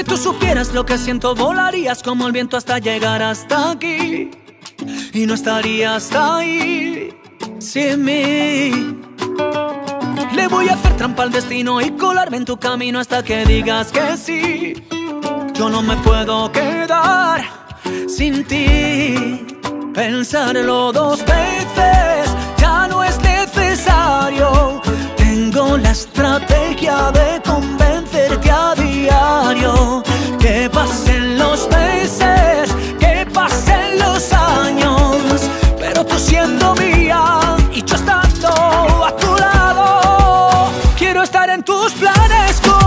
Si tú supieras lo que siento, volarías como el viento hasta llegar hasta aquí. Y no estarías ahí sin mí. Le voy a hacer trampa al destino y colarme en tu camino hasta que digas que sí. Yo no me puedo quedar sin ti. Pensarlo dos veces ya no es necesario. Tengo la estrategia de convencerte y yo estando a tu lado. Quiero estar en tus planes como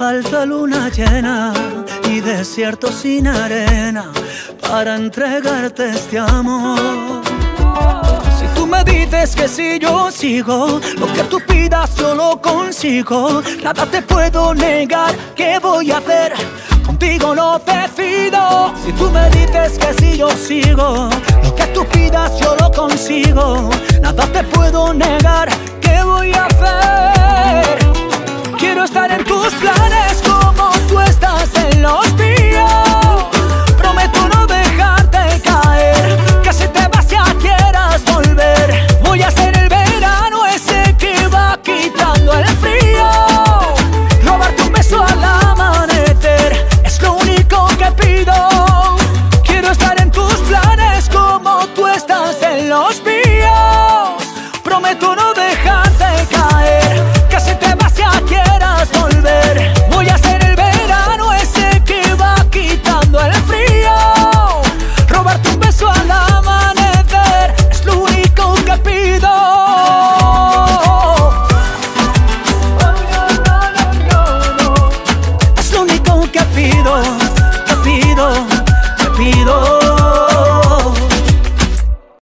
falta luna llena y desierto sin arena para entregarte este amor. Si tú me dices que si yo sigo, lo que tú pidas yo lo consigo. Nada te puedo negar, ¿qué voy a hacer? Contigo no decido. Si tú me dices que si yo sigo, lo que tú pidas yo lo consigo. Nada te puedo negar, ¿qué voy a hacer?